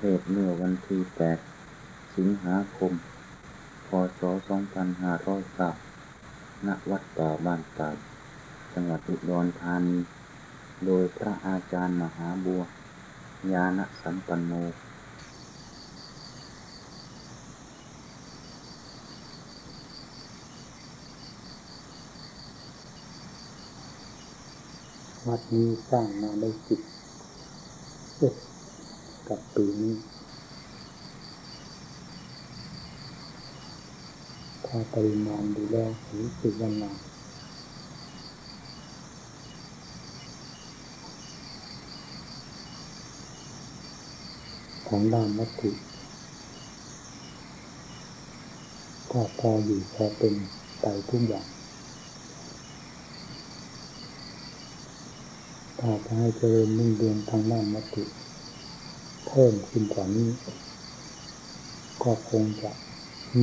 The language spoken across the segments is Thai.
เทศเมื่อวันที่ 8 สิงหาคม พศ 2503ณวัดป่าบ้านตาดจังหวัดอุดรธานี โดยพระอาจารย์มหาบัว ญาณสัมปันโนวัดนี้สร้างมาได้สิบเอ็ด กับปีนี้ถ้าปริมาณดูแล้วรู้สึกว่านานทางด้านวัตถุก็พออยู่พอเป็นไปทุกอย่างถ้าจะให้เจริญรุ่งเรืองทางด้านวัตถุ พิ่มขึ้นกว่านี้ ก็คงจะ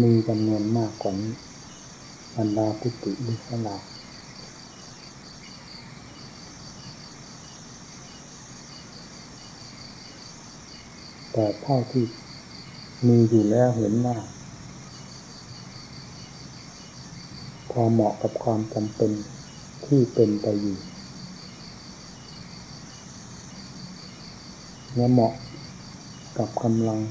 มีจำนวนมากกว่านี้บรรดาพุทธิบุคลาแต่เท่าที่มีอยู่แล้วเห็นว่าพอเหมาะกับความจำเป็นที่เป็นไปอยู่และเหมาะ กับกำลัง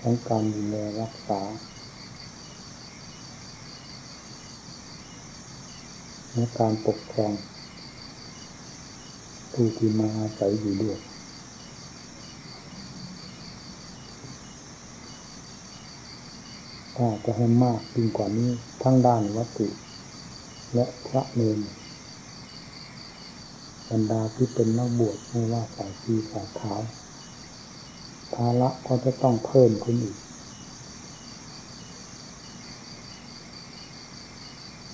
ของการดูแลรักษาและการปกครองผู้ที่มาอาศัยอยู่ด้วยถ้าจะให้มากยิ่งกว่านี้ทั้งด้านวัตถุและพระเนรบรรดาที่เป็นนักบวชไม่ว่าสายชีสายขาว ภาระก็จะต้องเพิ่มขึ้นอีก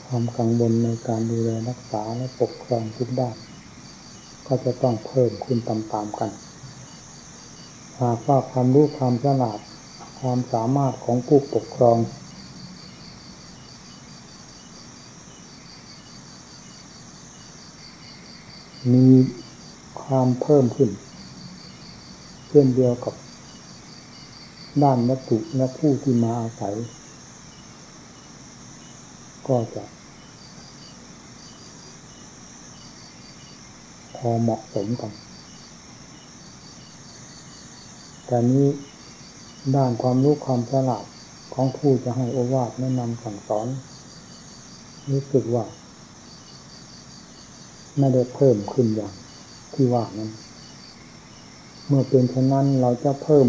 ความกังวลในการดูแลรักษาและปกครองทุกด้านก็จะต้องเพิ่มขึ้นตามๆกัน หากว่าความรู้ความฉลาดความสามารถของผู้ปกครอง มีความเพิ่มขึ้น เช่นเดียวกับ ด้านวัตถุและผู้ที่มาอาศัย ก็จะ พอเหมาะสมกัน แต่นี้ด้านความรู้ความฉลาดของผู้จะให้โอวาทแนะนำสั่งสอน รู้สึกว่า ไม่ได้เพิ่มขึ้นอย่างที่ว่านั้น เมื่อเป็นเช่นนั้นเราจะเพิ่ม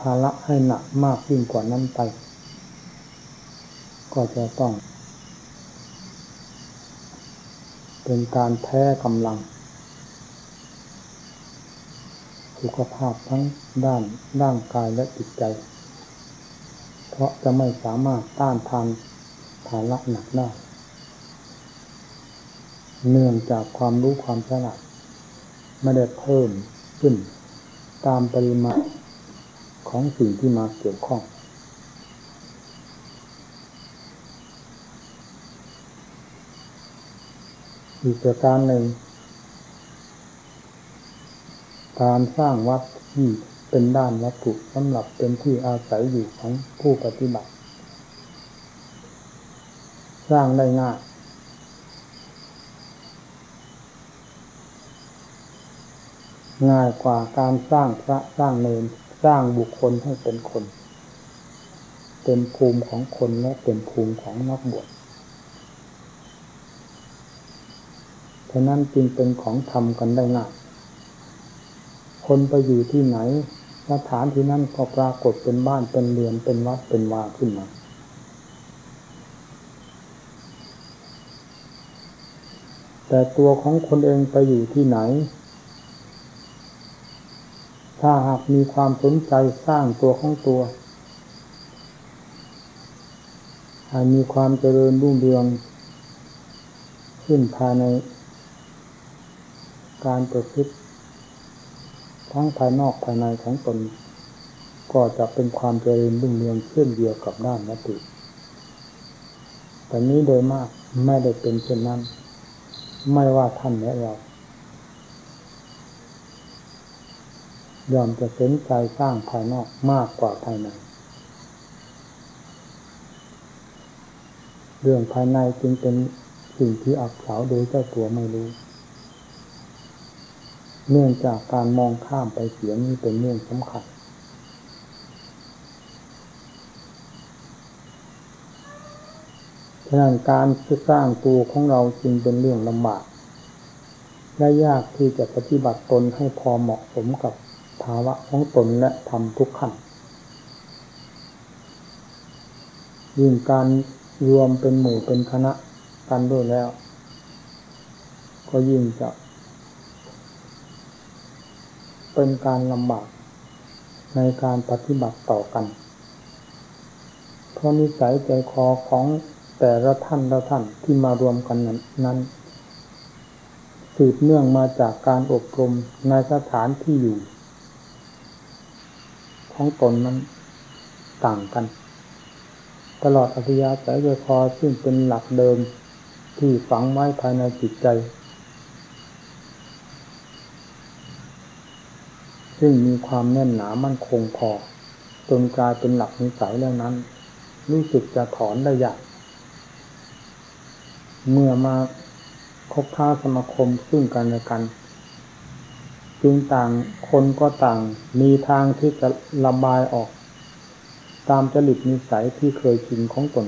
ภาระให้หนักมากยิ่งกว่านั้นไป ก็จะต้อง เป็นการแพ้กำลัง สุขภาพทั้งด้านร่างกายและจิตใจ เพราะจะไม่สามารถต้านทานภาระหนักได้เนื่องจากความรู้ความฉลาดไม่ได้เพิ่มขึ้นตามปริมาณ ของสิ่งที่มาเกี่ยวข้อง อีกประการหนึ่ง การสร้างวัดที่เป็นด้านวัตถุสำหรับเป็นที่อาศัยอยู่ของผู้ปฏิบัติ สร้างได้ง่ายง่ายกว่าการสร้างพระสร้างเนร ร้างบุคคลให้เป็นคน เป็นภูมิของคนและเป็นภูมิของนักบวชฉะนั้นจึงเป็นของทำกันได้ง่ายคนไปอยู่ที่ไหนสถานที่นั่นก็ปรากฏเป็นบ้านเป็นเรือนเป็นวัดเป็นวาขึ้นมาแต่ตัวของคนเองไปอยู่ที่ไหน ถ้าหากมีความสนใจสร้างตัวของตัวให้มีความเจริญรุ่งเรือง ขึ้นภายใน การประพฤติทั้งภายนอกภายในของตน ก็จะเป็นความเจริญรุ่งเรืองเช่นเดียวกับด้านวัตถุแต่นี้โดยมากไม่ได้เป็นเช่นนั้น ไม่ว่าท่านและเรา ยอมจะสนใจสร้างภายนอกมากกว่าภายใน เรื่องภายในจึงเป็นสิ่งที่อับเฉาโดยเจ้าตัวไม่รู้ เนื่องจากการมองข้ามไปเสียนี้เป็นเรื่องสำคัญฉะนั้นการสร้างตัวของเราจึงเป็นเรื่องลำบากและยากที่จะปฏิบัติตนให้พอเหมาะสมกับ ภาวะของตนและทำทุกขั้นยิ่งการรวมเป็นหมู่เป็นคณะกันด้วยแล้ว ก็ยิ่งจะ เป็นการลำบากในการปฏิบัติต่อกัน เพราะนิสัยใจคอของแต่ละท่านละท่านที่มารวมกันนั้นสืบเนื่องมาจากการอบรมในสถานที่อยู่ ของตนนั้นต่างกัน ตลอดอภิยาสายใจคอซึ่งเป็นหลักเดิมที่ฝังไว้ภายในจิตใจ ซึ่งมีความแน่นหนามั่นคงพอจนกลายเป็นหลักนิสัยแล้วนั้น รู้สึกจะถอนได้ยากเมื่อมาคบค้าสมาคมซึ่งกันและกัน จึงต่างคนก็ต่างมีทางที่จะระบายออก ตามจริตนิสัยที่เคยชินของตน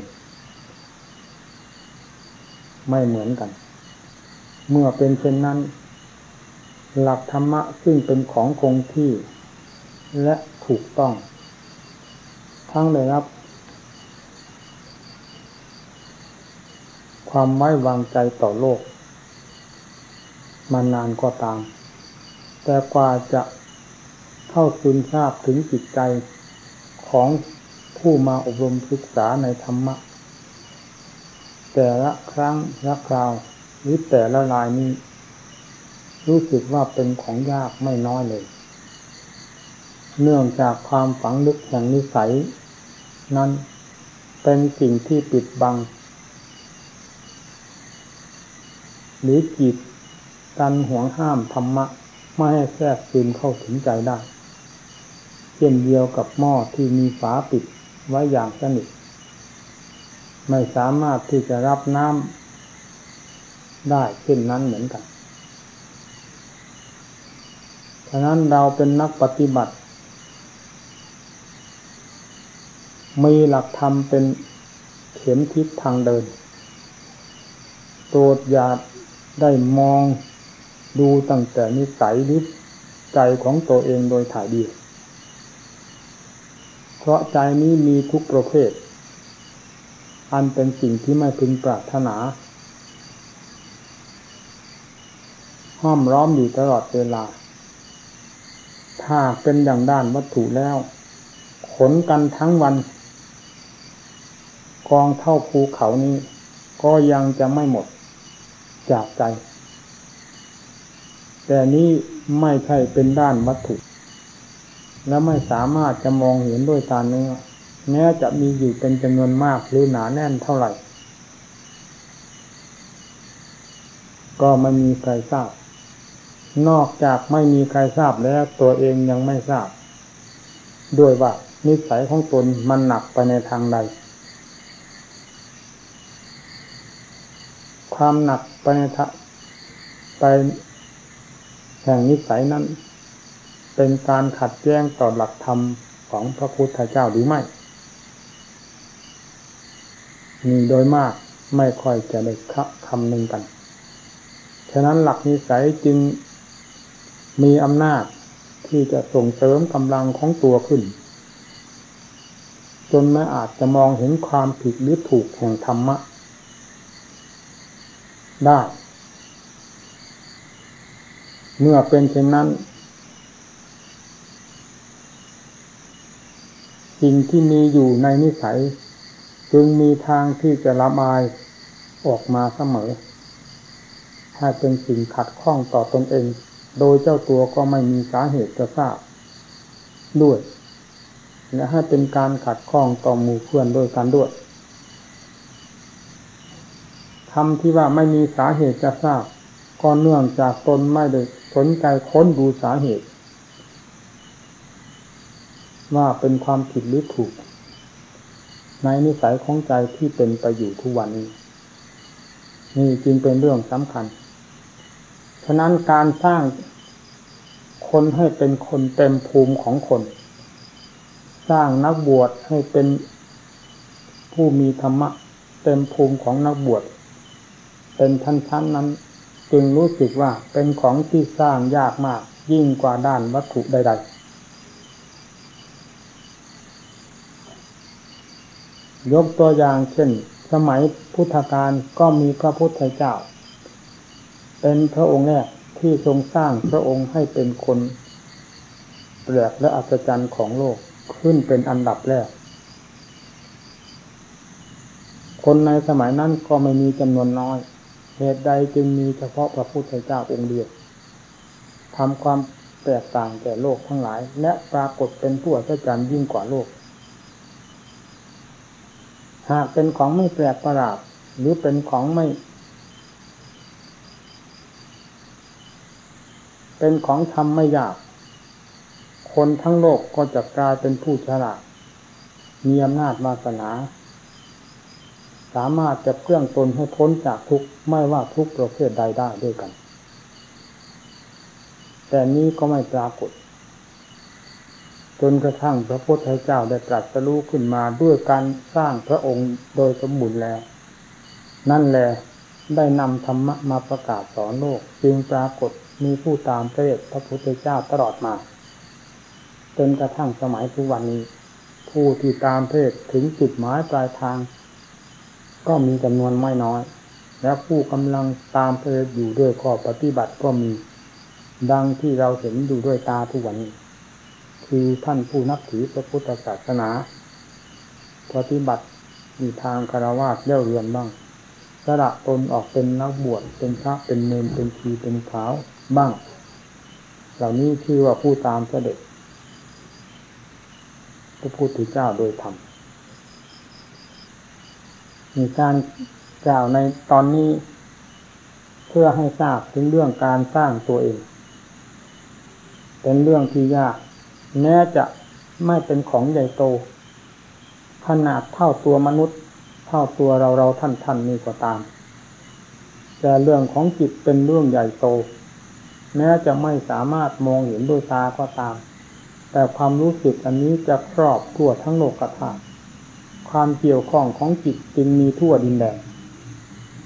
ไม่เหมือนกัน เมื่อเป็นเช่นนั้น หลักธรรมะซึ่งเป็นของคงที่ และถูกต้อง ทั้งได้รับ ความไว้วางใจต่อโลก มานานก็ตาม แต่กว่าจะเข้าซึมทราบถึงจิตใจของผู้มาอบรมศึกษาในธรรมะ แต่ละครั้งละคราวหรือแต่ละลายนี้ รู้สึกว่าเป็นของยากไม่น้อยเลย เนื่องจากความฝังลึกแห่งนิสัย นั้นเป็นสิ่งที่ปิดบัง หรือกีดกันห่วงห้ามธรรมะ ไม่ให้แทรกซึมเข้าถึงใจได้เช่นเดียวกับหม้อที่มีฝาปิดไว้อย่างสนิทไม่สามารถที่จะรับน้ำได้เช่นนั้นเหมือนกัน ฉะนั้นเราเป็นนักปฏิบัติ มีหลักธรรมเป็นเข็มทิศทางเดิน โปรดอย่าได้มอง ดูตั้งแต่นิสัยนิใจของตัวเองโดยถ่ายดีเพราะใจนี้มีทุกประเภท อันเป็นสิ่งที่ไม่พึงปรารถนา ห้อมร้อมอยู่ตลอดเวลา ถ้าเป็นอย่างด้านวัตถุแล้ว ขนกันทั้งวัน กองเท่าภูเขานี้ ก็ยังจะไม่หมดจากใจ แต่นี้ไม่ใช่เป็นด้านวัตถุ และไม่สามารถจะมองเห็นด้วยตาเนื้อแม้จะมีอยู่เป็นจำนวนมากหรือหนาแน่นเท่าไหร่ ก็ไม่มีใครทราบ นอกจากไม่มีใครทราบแล้วตัวเองยังไม่ทราบ ด้วยว่านิสัยของตนมันหนักไปในทางใด ความหนักไปในทไป ห่งนิสัยนั้น เป็นการขัดแย้งต่อหลักธรรมของพระพุทธเจ้าหรือไม่มีโดยมากไม่ค่อยจะได้คำหนึ่งกัน ฉะนั้นหลักนิสัยจึงมีอำนาจที่จะส่งเสริมกำลังของตัวขึ้น จนไม่อาจจะมองเห็นความผิดหรือถูกแห่งธรรมะ ได้ เมื่อเป็นเช่นนั้นสิ่งที่มีอยู่ในนิสัย จึงมีทางที่จะละบายออกมาเสมอ ถ้าเป็นสิ่งขัดข้องต่อตอนเอง โดยเจ้าตัวก็ไม่มีสาเหตุจะทราบ ด้วย และให้เป็นการขัดข้องต่อหมู่เพื่อนด้วยกันด้วยคำที่ว่าไม่มีสาเหตุจะทราบ ก็เนื่องจากตนไม่ได้สนใจค้นดูสาเหตุ ว่าเป็นความผิดหรือถูก ในนิสัยของใจที่เป็นไปอยู่ทุกวันนี้ นี่จึงเป็นเรื่องสำคัญ ฉะนั้นการสร้างคนให้เป็นคนเต็มภูมิของคน สร้างนักบวชให้เป็นผู้มีธรรมะเต็มภูมิของนักบวชเป็นชั้นๆนั้น จึงรู้สึกว่าเป็นของที่สร้างยากมากยิ่งกว่าด้านวัตถุใด ๆ ยกตัวอย่างเช่น สมัยพุทธกาลก็มีพระพุทธเจ้า เป็นพระองค์แรกที่ทรงสร้างพระองค์ให้เป็นคนแปลกและอัศจรรย์ของโลกขึ้นเป็นอันดับแรก คนในสมัยนั้นก็ไม่มีจำนวนน้อย เหตุใดจึงมีเฉพาะพระพุทธเจ้าองค์เดียวทำความแตกต่างแก่โลกทั้งหลาย และปรากฏเป็นผู้อัศจรรย์ยิ่งกว่าโลก หากเป็นของไม่แปลกประหลาดหรือเป็นของไม่ เป็นของทำไม่ยาก คนทั้งโลกก็จะกลายเป็นผู้ฉลาดมีอำนาจวาสนา สามารถจะเครื่องตนให้พ้นจากทุกข์ไม่ว่าทุกข์ประเภทใดได้ด้วยกัน แต่นี้ก็ไม่ปรากฏ จนกระทั่งพระพุทธเจ้าได้ตรัสรู้ขึ้นมาด้วยการสร้างพระองค์โดยสมบูรณ์แล้ว นั่นแหละได้นำธรรมะมาประกาศสอนโลก จึงปรากฏมีผู้ตามเสด็จพระพุทธเจ้าตลอดมา จนกระทั่งสมัยทุกวันนี้ ผู้ที่ตามเพศถึงจุดหมายปลายทาง ก็มีจำนวนไม่น้อย และผู้กำลังตามเพศอยู่ด้วยข้อปฏิบัติก็มี ดังที่เราเห็นดูด้วยตาทุกวันนี้ คือท่านผู้นับถือพระพุทธศาสนา ปฏิบัติมีทางคารวะเลี้ยวเรือนบ้างสละตนออกเป็นนักบวชเป็นพระเป็นเนรเป็นชีเป็นขาวบ้าง เหล่านี้ชื่อว่าผู้ตามเสด็จพระพุทธเจ้าโดยธรรม มีการกล่าวในตอนนี้ เพื่อให้ทราบถึงเรื่องการสร้างตัวเอง เป็นเรื่องที่ยาก แม้จะไม่เป็นของใหญ่โต ขนาดเท่าตัวมนุษย์ เท่าตัวเราเราท่านท่านนี่ก็ตาม แต่เรื่องของจิตเป็นเรื่องใหญ่โต แม้จะไม่สามารถมองเห็นด้วยตาก็ตาม แต่ความรู้สึกอันนี้จะครอบทั่วทั้งโลกธาตุ ความเกี่ยวข้องของจิตจึงมีทั่วดินแดน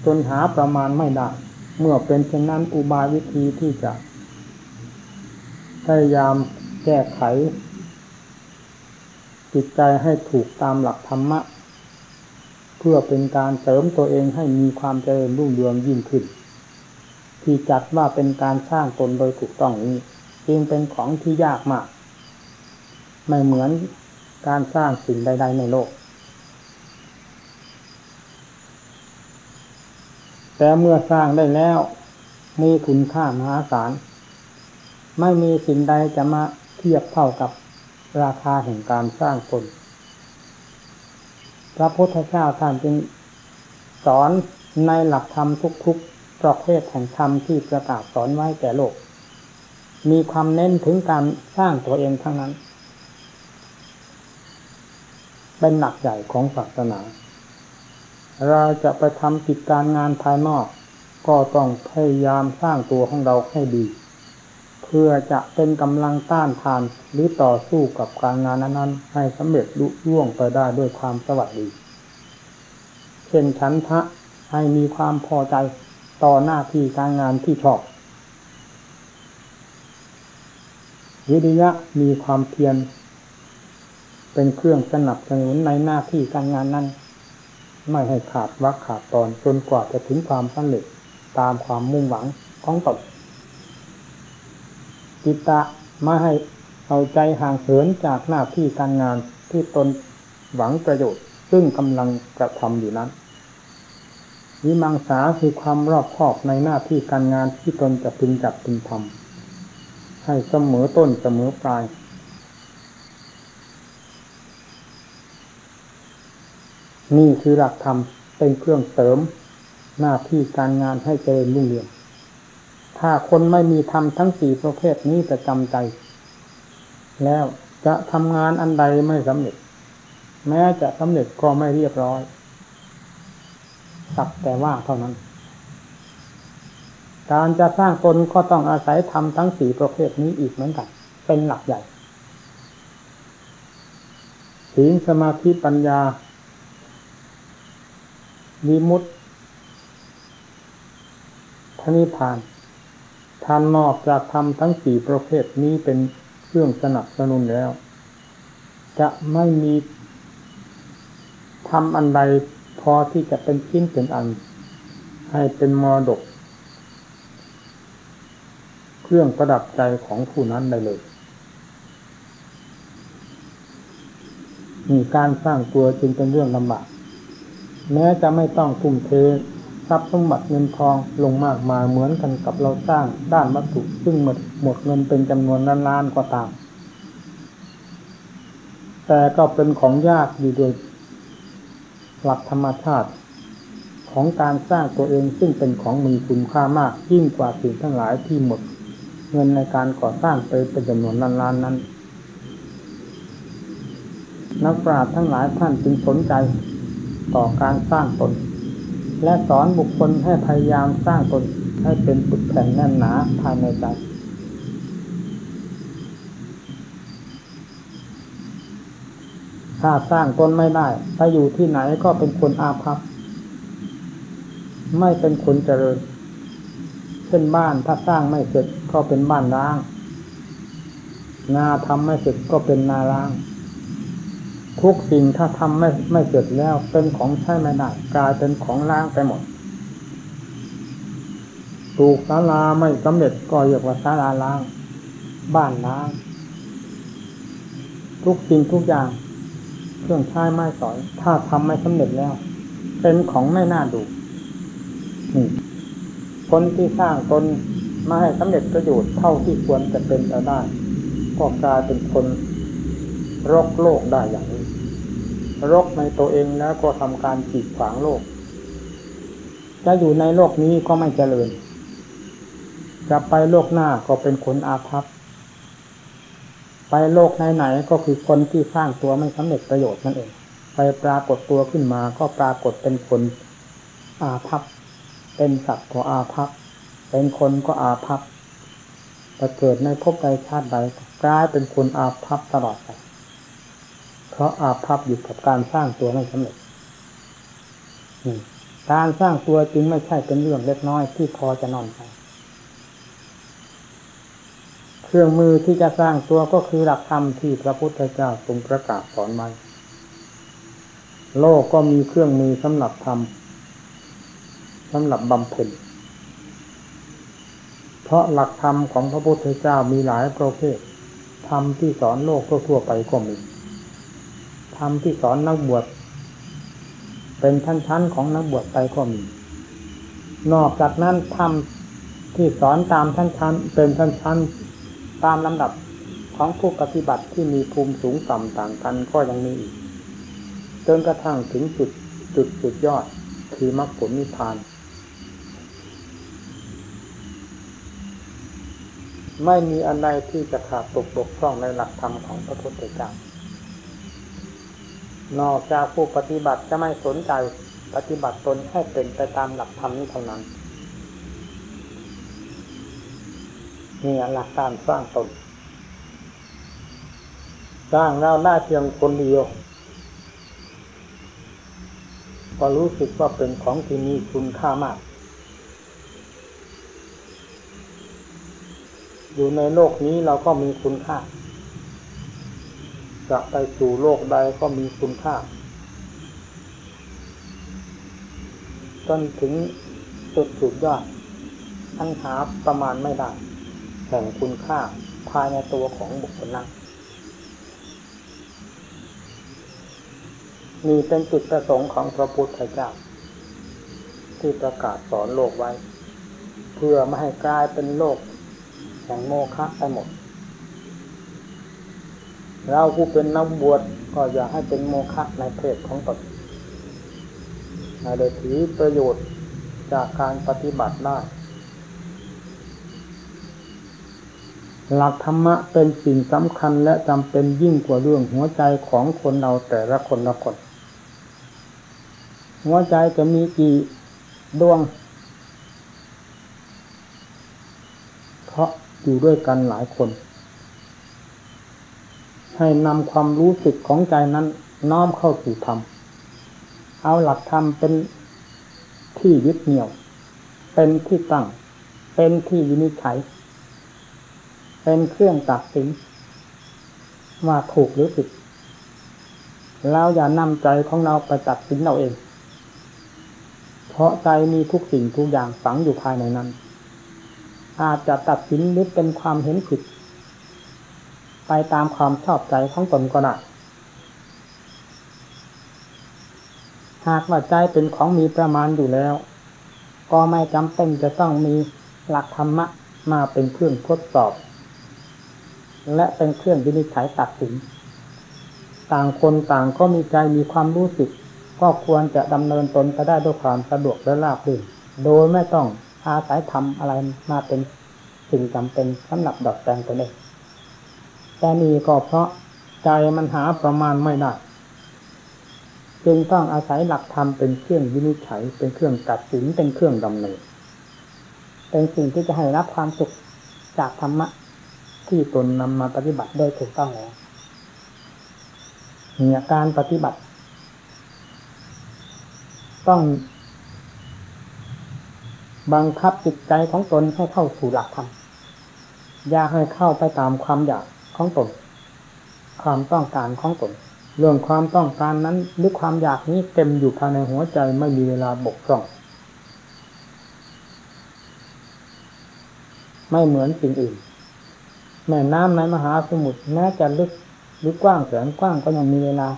จนหาประมาณไม่ได้ เมื่อเป็นเช่นนั้นอุบายวิธีที่จะ พยายามแก้ไข จิตใจให้ถูกตามหลักธรรมะ เพื่อเป็นการเสริมตัวเองให้มีความเจริญรุ่งเรืองยิ่งขึ้น ที่จัดว่าเป็นการสร้างตนโดยถูกต้องนี้จึงเป็นของที่ยากมาก ไม่เหมือนการสร้างสิ่งใด ๆ ในโลก แต่เมื่อสร้างได้แล้ว มีคุณค่ามหาศาล ไม่มีสิ่งใดจะมาเทียบเท่ากับราคาแห่งการสร้างตนพระพุทธเจ้าท่านจึงสอนในหลักธรรมทุกๆประเภทแห่งธรรมที่ประกาศสอนไว้แก่โลก มีความเน้นถึงการสร้างตัวเองทั้งนั้น เป็นหลักใหญ่ของศาสนา เราจะไปทำกิจการงานภายนอก ก็ต้องพยายามสร้างตัวของเราให้ดี เพื่อจะเป็นกำลังต้านทานหรือต่อสู้กับการงานนั้นๆ ให้สำเร็จลุล่วงไปได้ด้วยความสวัสดีเช่นฉันทะให้มีความพอใจต่อหน้าที่การงานที่ชอบวิริยะมีความเพียรเป็นเครื่องสนับสนุนในหน้าที่การงานนั้น ไม่ให้ขาดวักขาดตอนจนกว่าจะถึงความสำเร็จตามความมุ่งหวังของตนจิตตะไม่ให้เอาใจห่างเหินจากหน้าที่การงานที่ตนหวังประโยชน์ ซึ่งกำลังกระทำอยู่นั้นวิมังสาคือความรอบคอบในหน้าที่การงานที่ตนจะพึงจับพึงทำให้เสมอต้นเสมอปลาย นี่คือหลักธรรมเป็นเครื่องเสริมหน้าที่การงานให้เจริญรุ่งเรือง ถ้าคนไม่มีธรรมทั้งสี่ประเภทนี้ประจำใจ แล้วจะทำงานอันใดไม่สำเร็จ แม้จะสำเร็จก็ไม่เรียบร้อย สักแต่ว่าเท่านั้น การจะสร้างตนก็ต้องอาศัยทำทั้งสี่ประเภทนี้อีกเหมือนกัน เป็นหลักใหญ่ศีลสมาธิปัญญา วิมุตติพระนิพพานทานนอกจากทำทั้งสี่ประเภทนี้เป็นเครื่องสนับสนุนแล้ว จะไม่มีทำอันใดพอที่จะเป็นชิ้นเป็นอัน ให้เป็นมรดก เครื่องประดับใจของผู้นั้นได้เลยมีการสร้างตัวจึงเป็นเรื่องลำบาก แม้จะไม่ต้องทุ่มเททรัพย์สมบัติเงินทองลงมากมายเหมือนกันกับเราสร้างด้านวัตถุซึ่งหมดหมดเงินเป็นจำนวนล้านๆก็ตาม แต่ก็เป็นของยากอยู่โดยหลักธรรมชาติ ของการสร้างตัวเองซึ่งเป็นของมีคุณค่ามากยิ่งกว่าสิ่งทั้งหลายที่หมด เงินในการก่อสร้างไปเป็นจำนวนล้านๆนั้น นักปราชญ์ทั้งหลายท่านจึงสนใจ ต่อการสร้างตน และสอนบุคคลให้พยายามสร้างตนให้เป็นปึกแผ่นแน่นหนาภายในใจถ้าสร้างตนไม่ได้ไปอยู่ที่ไหนก็เป็นคนอาภัพ ไม่เป็นคนเจริญเช่นบ้านถ้าสร้างไม่เสร็จก็เป็นบ้านร้าง นาทำไม่เสร็จก็เป็นนาร้าง ทุกสิ่งถ้าทำไม่ไม่เสร็จแล้วเป็นของใช้ไม่ได้กลายเป็นของล้างไปหมดปลูกศาลาไม่สำเร็จก็เรียกว่าศาลาล้าง บ้านล้าง ทุกสิ่งทุกอย่าง เครื่องใช้ไม้สอย ถ้าทำไม่สำเร็จแล้ว เป็นของไม่น่าดูนี่คนที่สร้างตนมาให้สำเร็จประโยชน์เท่าที่ควรจะเป็นไปได้ ก็กลายเป็นคนรกโลกได้อย่างนี้ รกในตัวเองแล้วก็ทำการขีดขวางโลก จะอยู่ในโลกนี้ก็ไม่เจริญจะไปโลกหน้าก็เป็นคนอาภัพไปโลกไหนๆก็คือคนที่สร้างตัวไม่สำเร็จประโยชน์นั่นเอง ไปปรากฏตัวขึ้นมาก็ปรากฏเป็นคนอาภัพเป็นสัตว์ก็อาภัพเป็นคนก็อาภัพแต่เกิดในภพใดชาติใดกลายเป็นคนอาภัพตลอดไป เพราะอาภัพอยู่กับการสร้างตัวไม่สำเร็จการสร้างตัวจึงไม่ใช่เป็นเรื่องเล็กน้อยที่พอจะนอนไปเครื่องมือที่จะสร้างตัวก็คือหลักธรรมที่พระพุทธเจ้าทรงประกาศสอนไว้โลกก็มีเครื่องมือสำหรับทำสำหรับบำเพ็ญเพราะหลักธรรมของพระพุทธเจ้ามีหลายประเภทธรรมที่สอนโลกทั่วไปก็มี รมที่สอนนักบวชเป็นชั้นๆของนักบวชไปก็มี นอกจากนั้นธรรมที่สอนตามชั้นๆเป็นชั้นๆตามลำดับของผู้ปฏิบัติที่มีภูมิสูงต่ำต่างกันก็ยังมีอีกจนกระทั่งถึงจุดจุดสุดยอดคือมรรคผลนิพพาน ไม่มีอะไรที่จะขาดตกบกพร่องในหลักธรรมของพระพุทธเจ้า นอกจากผู้ปฏิบัติจะไม่สนใจปฏิบัติตนให้เป็นไปตามหลักธรรมนี้เท่านั้นนี่หลักการสร้างตนสร้างแล้วได้เพียงคนเดียวก็รู้สึกว่าเป็นของที่มีคุณค่ามาก อยู่ในโลกนี้เราก็มีคุณค่า จะไปสู่โลกใดก็มีคุณค่าจนถึงจุดสุดยอดอันหาประมาณไม่ได้แห่งคุณค่าภายในตัวของบุคคลนั้นมีเป็นจุดประสงค์ของพระพุทธเจ้า ที่ประกาศสอนโลกไว้ เพื่อไม่ให้กลายเป็นโลกแห่งโมฆะไปหมด เราผู้เป็นนักบวชก็อย่าให้เป็นโมฆะในเพศของตนให้ได้ถือประโยชน์จากการปฏิบัติได้ หลักธรรมะเป็นสิ่งสำคัญและจำเป็นยิ่งกว่าเรื่องหัวใจของคนเราแต่ละคนละคน หัวใจจะมีกี่ดวง เพราะอยู่ด้วยกันหลายคน ให้นำความรู้สึกของใจนั้น น้อมเข้าสู่ธรรม เอาหลักธรรมเป็นที่ยึดเหนี่ยว เป็นที่ตั้ง เป็นที่วินิจฉัย เป็นเครื่องตัดสินว่าถูกหรือผิดเราอย่านำใจของเราไปตัดสินเราเอง เพราะใจมีทุกสิ่งทุกอย่างฝังอยู่ภายในนั้น อาจจะตัดสินหรือเป็นความเห็นผิด ไปตามความชอบใจของตนก็ได้หากว่าใจเป็นของมีประมาณอยู่แล้ว ก็ไม่จำเป็นจะต้องมีหลักธรรมะมาเป็นเครื่องทดสอบ และเป็นเครื่องวินิจฉัยตัดสิน ต่างคนต่างก็มีใจมีความรู้สึก ก็ควรจะดำเนินตนไปได้ด้วยความสะดวกและราบรื่นโดยไม่ต้องอาศัยทำอะไรมาเป็นสิ่งจำเป็นสำหรับดอกแตงตนเอง แต่นี่ก็เพราะใจมันหาประมาณไม่ได้ จึงต้องอาศัยหลักธรรมเป็นเครื่องวินิจฉัย เป็นเครื่องตัดสินเป็นเครื่องดำเนิน เป็นสิ่งที่จะให้รับความสุขจากธรรมะ ที่ตนนำมาปฏิบัติได้ถูกต้องแล้วเนี่ยการปฏิบัติ ต้อง บังคับจิตใจของตนให้เข้าสู่หลักธรรมอย่าให้เข้าไปตามความอยาก ของตน ความต้องการของตน เรื่องความต้องการนั้นหรือความอยากนี้เต็มอยู่ภายในหัวใจไม่มีเวลาบกพร่อง ไม่เหมือนสิ่งอื่น แม่น้ำในมหาสมุทรแม้จะลึกหรือกว้างแสนกว้างก็ยังมีเวลา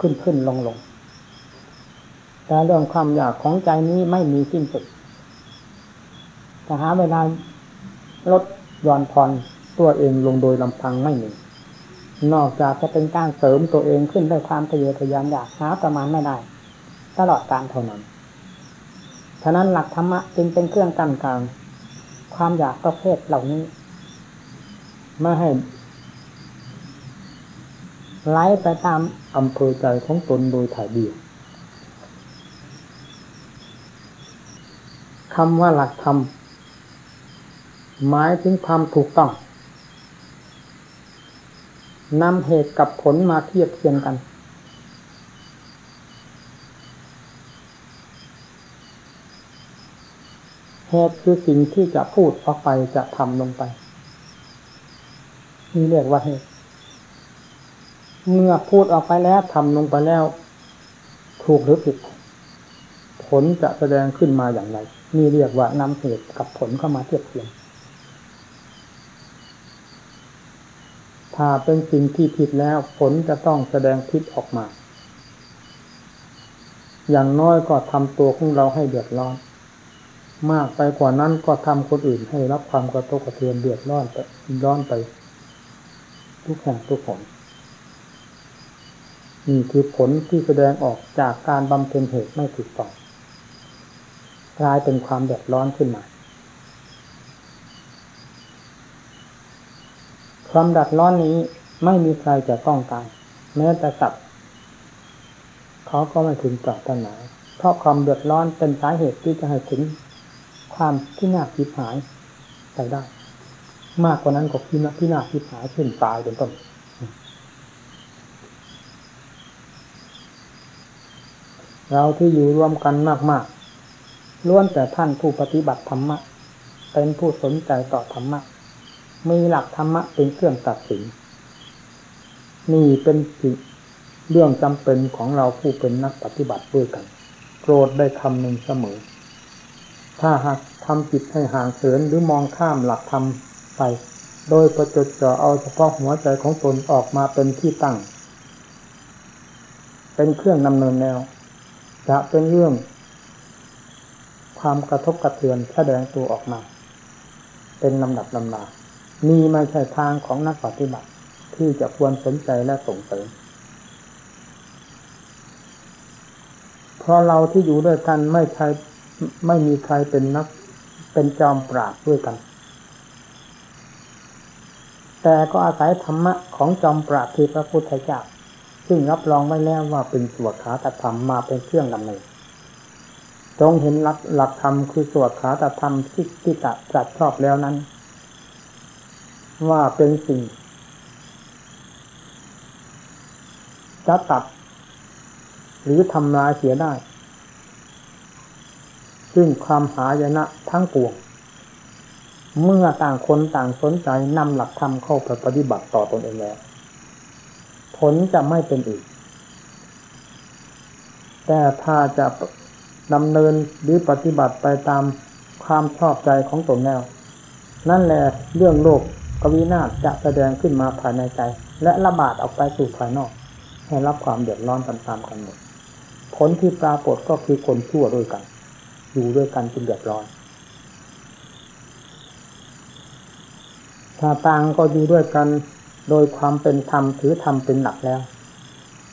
ขึ้นขึ้นลงลงแต่เรื่องความอยากของใจนี้ไม่มีสิ้นสุดแต่หาเวลาลดย่อนผ่อน ตัวเองลงโดยลำพังไม่มี นอกจากจะเป็นการเสริมตัวเองขึ้นด้วยความทะเยอทะยานอยากหาประมาณไม่ได้ ตลอดการเท่านั้น ฉะนั้นหลักธรรมะจึงเป็นเครื่องกั้นกลาง ความอยากประเภทเหล่านี้ไม่ให้ไหลไปตามอำเภอใจของตนโดยถ่ายเดียวคำว่าหลักธรรมหมายถึงความถูกต้อง นำเหตุกับผลมาเทียบเทียงกัน เหตุคือสิ่งที่จะพูดออกไปจะทำลงไป นี่เรียกว่าเหตุ เมื่อพูดออกไปแล้วทำลงไปแล้ว ถูกหรือผิด ผลจะแสดงขึ้นมาอย่างไร นี่เรียกว่านำเหตุกับผลเข้ามาเทียบเทียง ถ้าเป็นสิ่งที่ผิดแล้วผลจะต้องแสดงพิษออกมา อย่างน้อยก็ทำตัวของเราให้เดือดร้อน มากไปกว่านั้นก็ทำคนอื่นให้รับความกระทบกระเทือนเดือดร้อนไปร้อนไป ทุกแห่งทุกผลนี่คือผลที่แสดงออกจากการบำเพ็ญเหตุไม่ถูกต้องกลายเป็นความเดือดร้อนขึ้นมา ความดัดร้อนนี้ไม่มีใครจะต้องการ แม้แต่สัตว์เขาก็ไม่ถึงปรารถนาเพราะความเดือดร้อนเป็นสาเหตุที่จะให้ถึงความที่น่าคิดหายไปได้ มากกว่านั้นก็พินาพินาคิดหายขึ้นตายเป็นต้นเราที่อยู่รวมกันมากๆล้วนแต่ท่านผู้ปฏิบัติธรรมะเป็นผู้สนใจต่อธรรมะ มีหลักธรรมะเป็นเครื่องตัดสิน นี่เป็นสิ่งเรื่องจำเป็นของเราผู้เป็นนักปฏิบัติด้วยกันโปรดได้คำหนึ่งเสมอ ถ้าหากทำจิตให้ห่างเหินหรือมองข้ามหลักธรรมไป โดยประจดจ่อเอาเฉพาะหัวใจของตนออกมาเป็นที่ตั้ง เป็นเครื่องดำเนินแนว จะเป็นเรื่อง ความกระทบกระเทือนแสดงตัวออกมา เป็นลำดับลำดา นี่ไม่ใช่ทางของนักปฏิบัติ ที่จะควรสนใจและส่งเสริมเพราะเราที่อยู่ด้วยกันไม่ใช่ไม่มีใครเป็นนัก เป็นจอมปราบด้วยกัน แต่ก็อาศัยธรรมะของจอมปราบคือพระพุทธเจ้าซึ่งรับรองไว้แล้วว่าเป็นสวดขาตธรรมมาเป็นเครื่องดำเนินจงเห็นหลักหลักธรรมคือสวดขาตธรรมที่ที่ตรัสชอบแล้วนั้น ว่าเป็นสิ่งจะตัด หรือทำลายเสียได้ ซึ่งความหายนะทั้งปวง เมื่อต่างคนต่างสนใจนำหลักธรรมเข้าไปปฏิบัติต่อตนเองแล้ว ผลจะไม่เป็นอีก แต่ถ้าจะดำเนินหรือปฏิบัติไปตามความชอบใจของตนแล้ว นั่นแหละเรื่องโลก กวินาศจะแสดงขึ้นมาภายในใจ และระบาดออกไปสู่ภายนอก ให้รับความเดือดร้อนตามๆกันหมดผลที่ปรากฏก็คือคนชั่วด้วยกัน อยู่ด้วยกันจนเดือดร้อนถ้าต่างก็อยู่ด้วยกันโดยความเป็นธรรมถือธรรมเป็นหลักแล้ว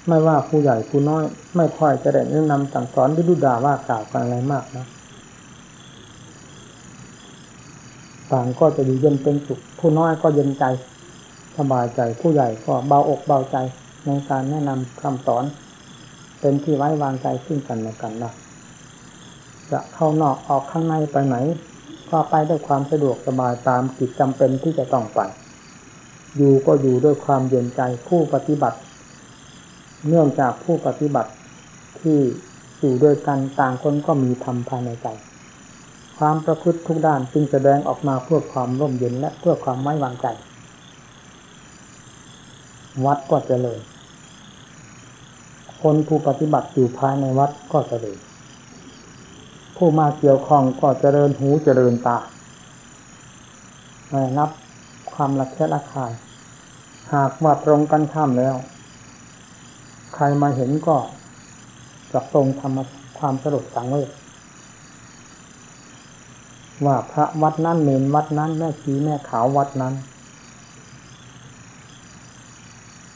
ไม่ว่าผู้ใหญ่ผู้น้อย ไม่ค่อยจะได้แนะนำสั่งสอนหรือดุด่าว่ากล่าวกันอะไรมากนะ ต่างก็จะอยู่เย็นเป็นสุขผู้น้อยก็เย็นใจสบายใจผู้ใหญ่ก็เบาอกเบาใจในการแนะนำคำสอน เป็นที่ไว้วางใจซึ่งกันและกันนะจะเข้านอกออกข้างในไปไหน ก็ไปด้วยความสะดวกสบายตามกิจจำเป็นที่จะต้องไป อยู่ก็อยู่ด้วยความเย็นใจผู้ปฏิบัติ เนื่องจากผู้ปฏิบัติที่อยู่ด้วยกันต่างคนก็มีธรรมภายในใจ ความประพฤติทุกด้านจึงแสดงออกมาเพื่อความร่มเย็นและเพื่อความไว้วางใจ วัดก็เจริญคนผู้ปฏิบัติอยู่ภายในวัดก็เจริญผู้มาเกี่ยวข้องก็เจริญหูเจริญตาไม่นับความรักแค่ราคาย หากว่าตรงกันข้ามแล้ว ใครมาเห็นก็จะทรงทำความสลดสังเวช ว่าพระวัดนั้นเมนวัดนั้น แม่ชีแม่ขาววัดนั้น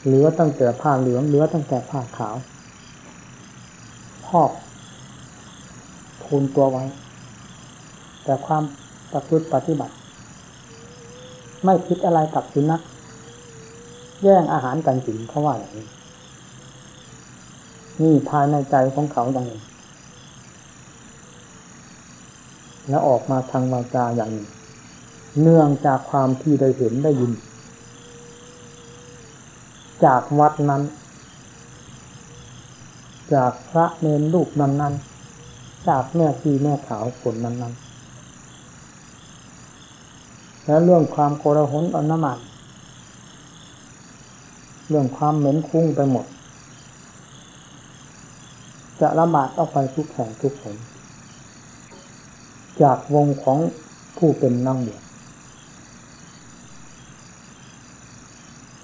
เหลือตั้งแต่ผ้าเหลืองเหลือตั้งแต่ผ้าขาวพอกพูนตัวไว้ แต่ความประพฤติปฏิบัติไม่คิดอะไรกับสุนัขแย่งอาหารกันกินเขาว่าอย่างนี้ นี่ภายในใจของเขาอย่างนี้ แล้วออกมาทางวาจาอย่างนี้เนื่องจากความที่ได้เห็นได้ยิน จากวัดนั้น จากพระเนรลูกนั้นนั้นจากแม่ชีแม่ขาวคนนั้นนั้นแล้วเรื่องความโกรหนอนมันเรื่องความเหม็นคุ้งไปหมด จะระบาดออกไปทุกแห่งทุกคน จากวงของผู้เป็นนั่งเดียว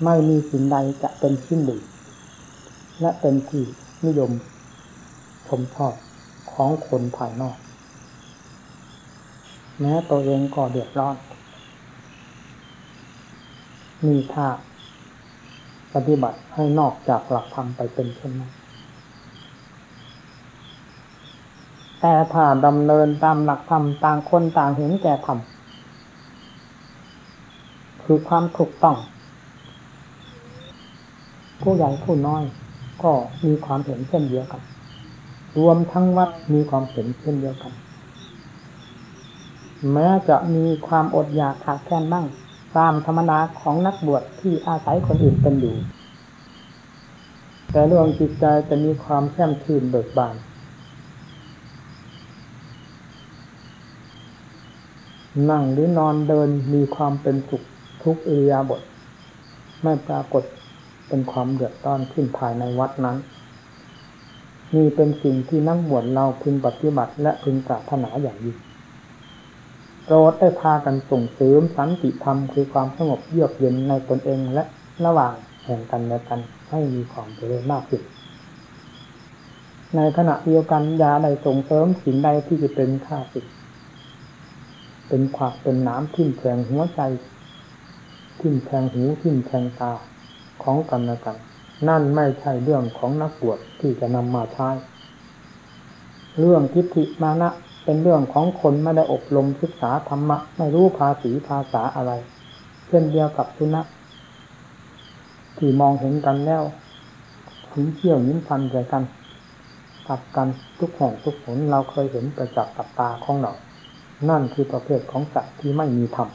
ไม่มีสิ่งใดจะเป็นชิ้นดีและเป็นที่นิยมชมชอบของคนภายนอก แม้ตัวเองก็เดือดร้อน มีท่าปฏิบัติให้นอกจากหลักธรรมไปเป็นเช่นนั้น แต่ถ้าดำเนินตามหลักธรรมต่างคนต่างเห็นแก่ธรรมคือความถูกต้อง ผู้ใหญ่ผู้น้อย ก็มีความเห็นเช่นเดียวกัน รวมทั้งวัดมีความเห็นเช่นเดียวกัน แม้จะมีความอดอยากขาดแคลนบ้างตามธรรมดาของนักบวชที่อาศัยคนอื่นเป็นอยู่ แต่เรื่องจิตใจจะมีความแช่มชื่นเบิกบาน นั่งหรือนอนเดินมีความเป็นสุขทุกอิริยาบถไม่ปรากฏเป็นความเดือดร้อนขึ้นภายในวัดนั้นนี่เป็นสิ่งที่นักบวชเราพึงปฏิบัติและพึงปรารถนาอย่างยิ่งโปรดได้พากันส่งเสริมสันติธรรมคือความสงบเยือกเย็นในตนเองและระหว่างแห่งกันและกันให้มีความเจริญมากขึ้น ในขณะเดียวกันยาใดส่งเสริมสิ่งใดที่จะเป็นข้าศึก เป็นขวักเป็นน้ำทิ่มแทงหัวใจ ทิ่มแทงหูทิ่มแทงตาของกันและกัน นั่นไม่ใช่เรื่องของนักบวชที่จะนำมาใช้เรื่องทิฏฐิมานะเป็นเรื่องของคนไม่ได้อบรมศึกษาธรรมะ ไม่รู้ภาษีภาษาอะไร เช่นเดียวกับสุนัขที่มองเห็นกันแล้วถึงเที่ยวยิ้มฟันใส่กันตัดกันทุกแห่งทุกผลเราเคยเห็นประจักษ์กับตาของเรา นั่นคือประเภทของสัตว์ที่ไม่มีธรรม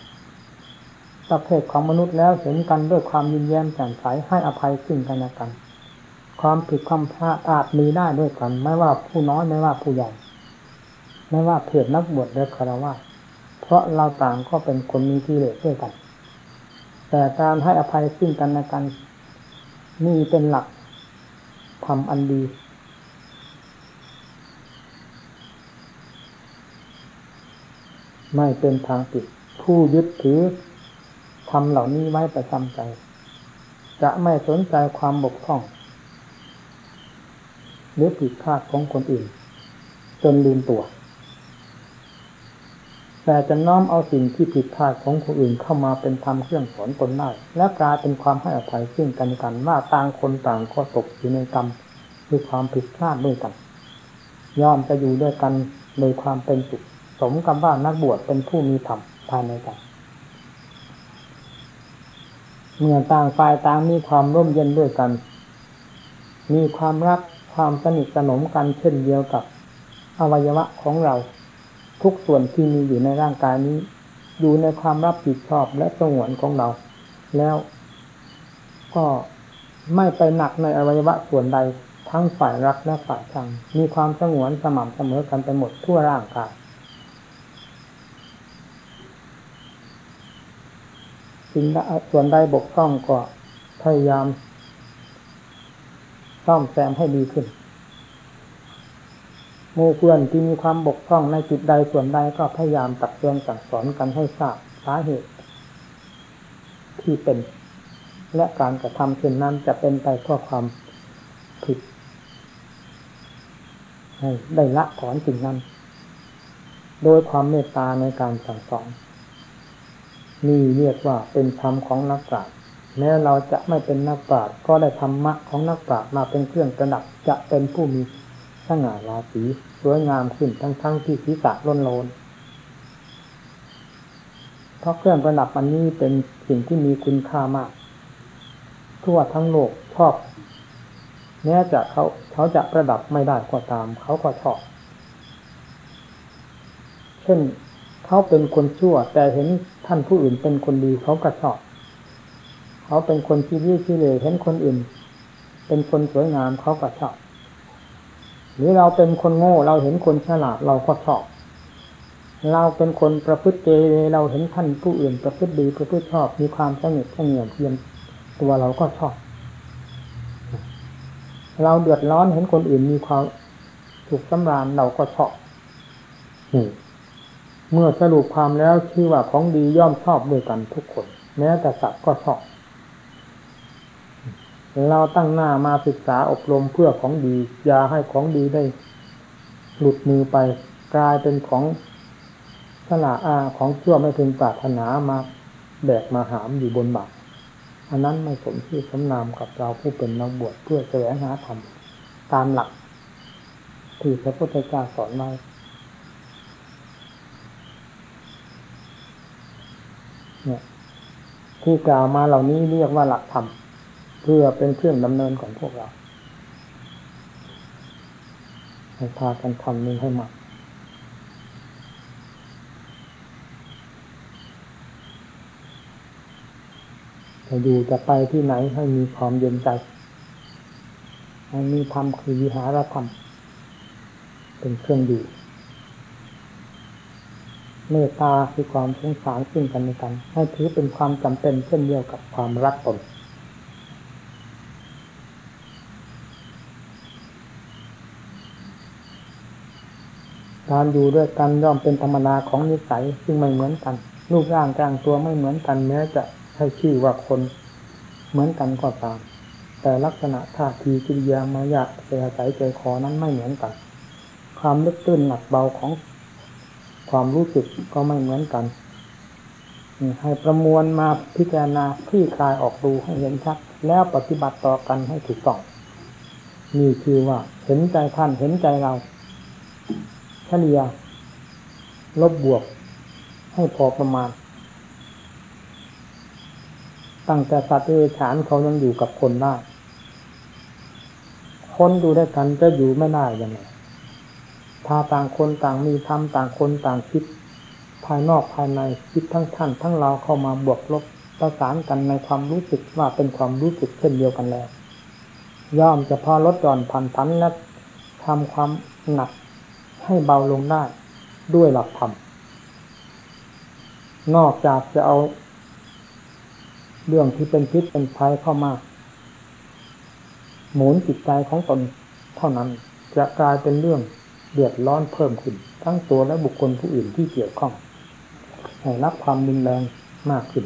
ประเภทของมนุษย์แล้วเห็นกันด้วยความยิ้มแย้มแจ่มใสให้อภัยซึ่งกันและกัน ความผิดความพลาดอาจมีได้ด้วยกัน ไม่ว่าผู้น้อยไม่ว่าผู้ใหญ่ ไม่ว่าเพศนักบวชหรือคารวะเพราะเราต่างก็เป็นคนมีกิเลสด้วยกัน แต่การให้อภัยซึ่งกันและกันนี่เป็นหลักทำอันดี ไม่เป็นทางผิด ผู้ยึดถือทำเหล่านี้ไว้ประจำใจ จะไม่สนใจความบกพร่อง หรือผิดพลาดของคนอื่น จนลืมตัว แต่จะน้อมเอาสิ่งที่ผิดพลาดของคนอื่นเข้ามาเป็นธรรมเครื่องสอนตนได้และกลายเป็นความให้อภัยซึ่งกันและกันว่าต่างคนต่างก็ตกอยู่ในกรรมด้วยความผิดพลาดด้วยกันยอมจะอยู่ด้วยกันโดยความเป็นสุข มกับว่านักบวชเป็นผู้มีธรรมภายในใจเมื่อต่างฝ่ายต่างมีความร่มเย็นด้วยกัน มีความรักความสนิทสนมกันเช่นเดียวกับ อวัยวะของเรา ทุกส่วนที่มีอยู่ในร่างกายนี้ อยู่ในความรับผิดชอบและสงวนของเรา แล้วก็ไม่ไปหนักในอวัยวะส่วนใด ทั้งฝ่ายรักและฝ่ายชัง มีความสงวนสม่ำเสมอกันไปหมดทั่วร่างกาย สิ่งส่วนใดบกพร่องก็พยายามซ่อมแซมให้ดีขึ้นหมู่เพื่อนที่มีความบกพร่องในจุดใดส่วนใดก็พยายามตักเตือนสั่งสอนกันให้ทราบสาเหตุ ที่เป็น และการกระทำเช่นนั้นจะเป็นไปเพื่อความผิดให้ได้ละถอนสิ่งนั้น โดยความเมตตาในการสั่งสอน นี่เรียกว่าเป็นธรรมของนักปราชญ์แม้เราจะไม่เป็นนักปราชญ์ก็ได้ธรรมะของนักปราชญ์มาเป็นเครื่องประดับจะเป็นผู้มีสง่าราศีสวยงามขึ้นทั้งทั้งที่ศีรษะล้นโลนเพราะเครื่องประดับอันนี้เป็นสิ่งที่มีคุณค่ามาก ทั่วทั้งโลกชอบแม้จะเขาเขาจะประดับไม่ได้ก็ตาม เขาก็ชอบ เช่นเขาเป็นคนชั่วแต่เห็น ท่านผู้อื่นเป็นคนดีเขาก็ชอบ เขาเป็นคนที่ยี่ที่เลยเห็นคนอื่น เป็นคนสวยงามเขาก็ชอบหรือเราเป็นคนโง่เราเห็นคนฉลาดเราก็ชอบ เราเป็นคนประพฤติเจเรเราเห็นท่านผู้อื่น ประพฤติดีประพฤติชอบมีความสงบเสงี่ยมเพียรตัวเราก็ชอบ เราเดือดร้อนเห็นคนอื่นมีความสุขสำราญเราก็ชอบ เมื่อสรุปความแล้วชื่อว่าของดีย่อมชอบด้วยกันทุกคน แม้แต่สัตว์ก็ชอบ เราตั้งหน้ามาศึกษาอบรมเพื่อของดี อย่าให้ของดีได้ หลุดมือไปกลายเป็นของสลาอาของชั่วไม่ถึงปรารถนามาแบกมาหามอยู่บนบาอันนั้นไม่สมที่สมนามกับเราผู้เป็นนักบวชเพื่อแสวงหาธรรมตามหลัก ที่พระพุทธเจ้าสอนไว้เนี่ย ที่กล่าวมาเหล่านี้เรียกว่าหลักธรรมเพื่อเป็นเครื่องดำเนินของพวกเราให้พากันทำนี้ให้มากจะอยู่จะไปที่ไหนให้มีความเย็นใจให้มีธรรมคือวิหารธรรมเป็นเครื่องอยู่ เมตตาคือความสงสารซึ่งกันและกัน ให้ถือเป็นความจำเป็นเช่นเดียวกับความรักตนการอยู่ด้วยกันย่อมเป็นธรรมดาของนิสัยซึ่งไม่เหมือนกัน รูปร่างกลางตัวไม่เหมือนกันแม้จะให้ชื่อว่าคนเหมือนกันก็ตาม แต่ลักษณะท่าทีกิริยามายาเสียสายใจคอนั้นไม่เหมือนกัน ความลึกตื้นหนักเบาของ ความรู้สึกก็ไม่เหมือนกันให้ประมวลมาพิจารณาคลี่คลายออกดูให้เห็นชัด แล้วปฏิบัติต่อกันให้ถูกต้องนี่คือว่า เห็นใจท่านเห็นใจเราเฉลี่ยลบบวก ให้พอประมาณ ตั้งแต่สัตว์เดรัจฉานเขายังอยู่กับคนได้ คนดูได้กันจะอยู่ไม่ได้ยังไง ถ้าต่างคนต่างมีธรรมต่างคนต่างคิด ภายนอกภายในคิดทั้งท่านทั้งเราเข้ามาบวกลบประสานกันในความรู้สึกว่าเป็นความรู้สึกเช่นเดียวกันแล้ว ย่อมจะพอลดหย่อนผ่านพันและทำความหนักให้เบาลงได้ด้วยหลักธรรมนอกจากจะเอา เรื่องที่เป็นพิษเป็นภัยเข้ามาหมุนจิตใจของตนเท่านั้นจะกลายเป็นเรื่อง เดือดร้อนเพิ่มขึ้น ทั้งตัวและบุคคลผู้อื่นที่เกี่ยวข้องให้รับความรุนแรงมากขึ้น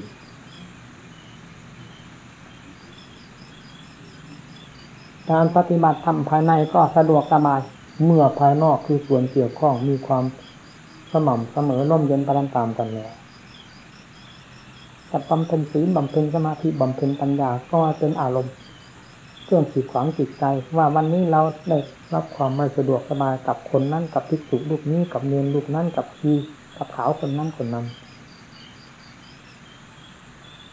การปฏิบัติธรรมภายในก็สะดวกสบาย เมื่อภายนอกคือส่วนเกี่ยวข้องมีความสม่ำเสมอร่มเย็นประตามกันแล้วจะบำเพ็ญศีลบำเพ็ญสมาธิบำเพ็ญปัญญาก็เป็นอารมณ์ เครื่องขีดขวางจิตใจ ว่าวันนี้เราได้รับความไม่สะดวกสบายกับคนนั้นกับภิกษุลูกนี้กับเนรลูกนั้นกับชีกับขาวคนนั้นคนนั้น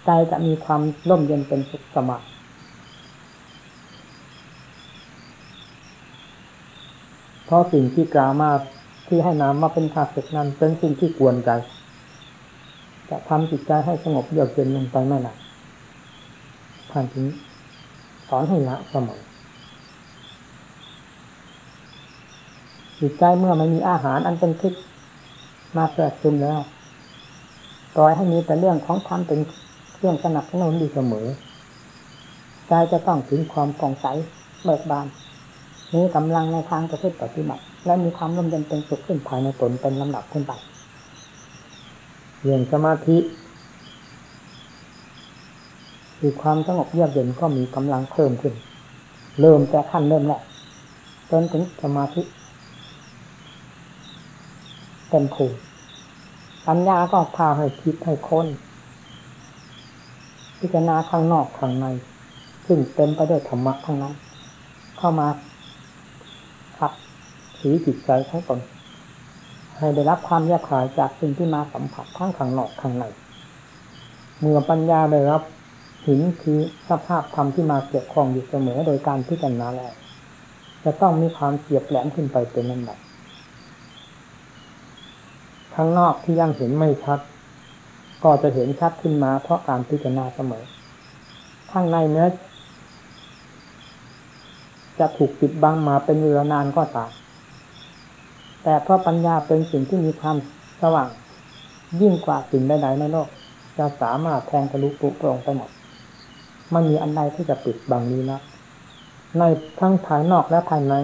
ใจจะมีความร่มเย็นเป็นสุขสมาเพราะสิ่งที่กล่าวมาที่ให้นามมาเป็นภาสิกนั้นเป็นสิ่งที่กวนใจ จะทำจิตใจให้สงบเยือกเย็นลงไปไม่นานท่านถึง อนให้ละเสมอจิตใจเมื่อไม่มีอาหารอันเป็นพิษมาแทรกซึมแล้วปล่อยให้มีแต่เรื่องของธรรมเป็นเครื่องสนับสนุนอยู่เสมอใจจะต้องถึงความปองใสเบิกบานมีกำลังในทางประพฤติปฏิบัติและมีความร่มเย็นเป็นสุขขึ้นภายในตนเป็นลำดับขึ้นไปเรื่องสมาธิ คือความสงบเยือกเย็นก็มีกำลังเพิ่มขึ้น เริ่มแต่ขั้นเริ่มแรกจนถึงสมาธิเต็มภูมิปัญญาก็พาให้คิดให้ค้น พิจารณาข้างนอกข้างใน ซึ่งเต็มไปด้วยธรรมะทั้งนั้น เข้ามาขับสีจิตใจของตนให้ได้รับความแยกขายจากสิ่งที่มาสัมผัสทั้งข้างนอกข้างใน เมื่อปัญญาได้รับ หินคือสภาพธรรมที่มาเกี่ยวข้องอยู่เสมอโดยการพิจารณาแล้วจะต้องมีความเฉียบแหลมขึ้นไปเป็นลำดับข้างนอกที่ยังเห็นไม่ชัด ก็จะเห็นชัดขึ้นมาเพราะการพิจารณาเสมอ ข้างในเนื้อจะถูกปิดบังมาเป็นเวลานานก็ตามแต่เพราะปัญญาเป็นสิ่งที่มีความสว่าง ยิ่งกว่าสิ่งใดๆในโลก จะสามารถแทงทะลุปุโปร่งไปหมด ไม่มีอันใดที่จะปิดบังนี้นะในทั้งภายนอกและภายใน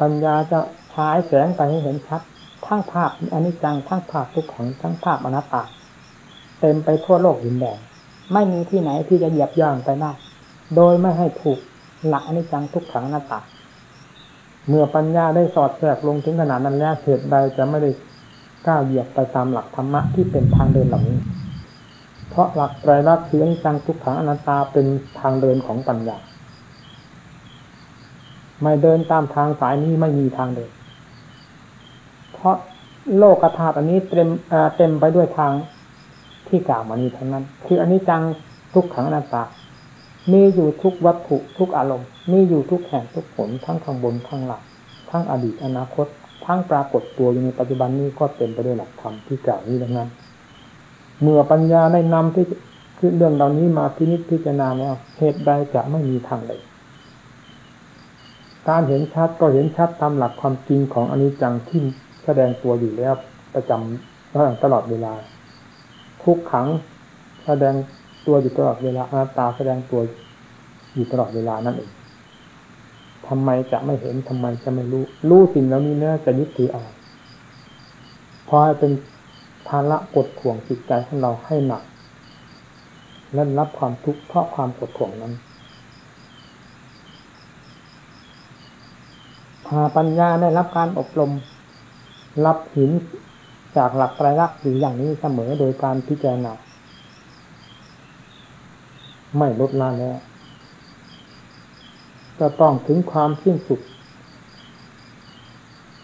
ปัญญาจะฉายแสงไปให้เห็นชัด ทั้งภาพอนิจจังทั้งภาพทุกขังทั้งภาพอนัตตาเต็มไปทั่วโลกหินแดงไม่มีที่ไหนที่จะเหยียบย่างไปได้โดยไม่ให้ถูกหลักอนิจจังทุกขังอนัตตาเมื่อปัญญาได้สอดแทรกลงถึงขนาดนั้นแล้วเหตุใดจะไม่ได้ก้าวเหยียบไปตามหลักธรรมะที่เป็นทางเดินเหล่านี้ เพราะหลักไตรลักษณ์คืออนิจจังทุกขังอนัตตาเป็นทางเดินของปัญญา ไม่เดินตามทางสายนี้ไม่มีทางเดิน เพราะโลกธาตุอันนี้เต็มเต็มไปด้วยทางที่กล่าวมานี้ทั้งนั้น คืออนิจจังทุกขังอนัตตา มีอยู่ทุกวัตถุทุกอารมณ์ มีอยู่ทุกแห่งทุกผลทั้งข้างบนข้างหลังทั้งอดีตอนาคต ทั้งปรากฏตัวอยู่ในปัจจุบันนี้ก็เต็มไปด้วยหลักธรรมที่กล่าวนี้ดังนั้น เมื่อปัญญาได้นำที่เรื่องเหล่านี้มาพินิจพิจารณาแล้วเหตุใดจะไม่มีทางเลยการเห็นชัดก็เห็นชัดตามหลักความจริงของอนิจจังที่แสดงตัวอยู่แล้วประจำตลอดเวลา ทุกขังแสดงตัวอยู่ตลอดเวลาอนัตตาแสดงตัวอยู่ตลอดเวลานั่นเองทำไมจะไม่เห็นทำไมจะไม่รู้ รู้สิ่งเหล่านี้เนะจะยึดถืออะไรพอให้เป็น ภาระกดข่วงจิตใจของเราให้หนัก และรับความทุกข์เพราะความกดข่วงนั้นถ้าปัญญาได้รับการอบรม รับหินจากหลักไตรลักษณ์หรืออย่างนี้เสมอโดยการพิจารณาไม่ลดละแล้วจะต้องถึงความสิ้นสุด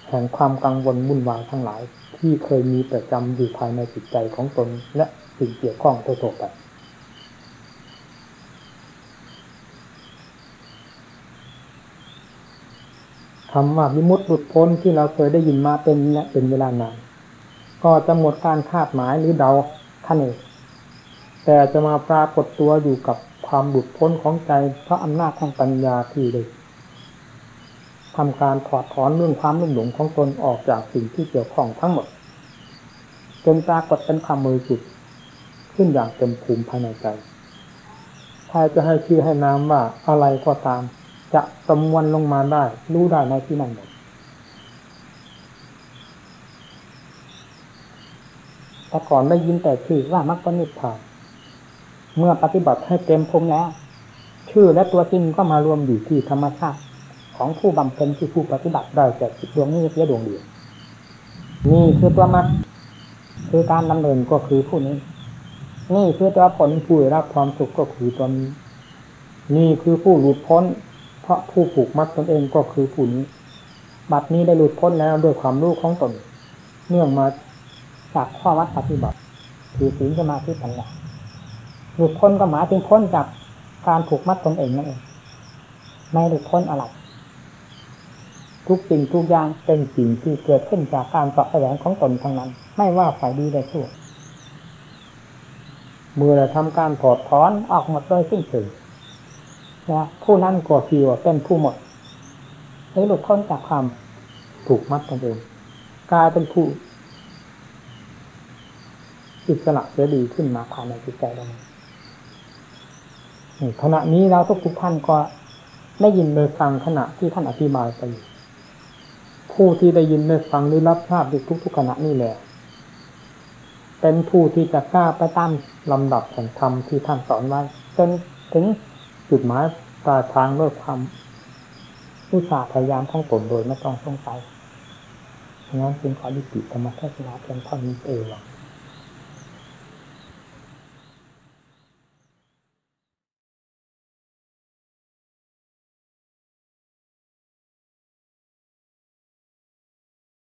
แห่งความกังวลวุ่นวายทั้งหลาย ที่เคยมีประจำอยู่ภายในจิตใจของตนและสิ่งเกี่ยวข้องทั่วไปคำว่าวิมุตติหลุดพ้นที่เราเคยได้ยินมาเป็นและเป็นเวลานานก็จะหมดการคาดหมายหรือเดาท่านเองแต่จะมาปรากฏตัวอยู่กับความบุดพ้นของใจเพราะอำนาจของปัญญาที่ได้ ทำการถอดถอนเรื่องความลุ่มหลงของตนออกจากสิ่งที่เกี่ยวข้องทั้งหมด จนปรากฏเป็นความมือจุดขึ้นอย่างเต็มภูมิภายในใจถ้าจะให้ชื่อให้นามว่าอะไรก็ตาม จะประมวลลงมาได้ รู้ได้ในที่นั่นหมดแต่ก่อนได้ยินแต่ชื่อว่ามรรคนิพพานเมื่อปฏิบัติให้เต็มภูมิแล้ว ชื่อและตัวจริงก็มารวมอยู่ที่ธรรมชาติ ของผู้บำเพ็ญที่ผู้ปฏิบัติได้แต่จิตดวงนี้เพียดวงเดียวนี่คือตัวมรรคคือการดำเนินก็คือผู้นี้ นี่คือตัวผลผู้รับความสุขก็คือตัวนี้นี่คือผู้หลุดพ้น เพราะผู้ผูกมัดตนเองก็คือผู้นี้บัดนี้ได้หลุดพ้นแล้วด้วยความรู้ของตน เนื่องมาจากข้อวัดปฏิบัติ คือศีลสมาธิปัญญาหลุดพ้นก็หมายถึงพ้นจากการผูกมัดตนเองนั่นเองไม่หลุดพ้นอะไร ทุกสิ่งทุกอย่างเป็นสิ่งที่เกิดขึ้นจากการสอบแสวงของตนทั้งนั้น ไม่ว่าฝ่ายดีใดชั่วเมื่อเราทำการถอดถอนออกหมดโดยสิ้นเชิงนะผู้นั้นก็คือว่าเป็นผู้หมดหรือหลุดพ้นจากความถูกมัดตนเองกลายเป็นผู้อิสระเสรีขึ้นมาภายในจิตใจเราขณะนี้เราทุกทุกท่านก็ได้ยินเลยฟังขณะที่ท่านอธิบายไป ผู้ที่ได้ยินได้ฟังได้รับทราบในทุกๆขณะนี่แหละ เป็นผู้ที่จะกล้าไปตามลำดับแห่งธรรมที่ท่านสอนไว้จนถึงจุดหมายปลายทางด้วยความอุตสาห์พยายามของตนโดยไม่ต้องสงสัยฉะนั้นจึงขอยุติธรรมเทศนาเพียงเท่านี้เอง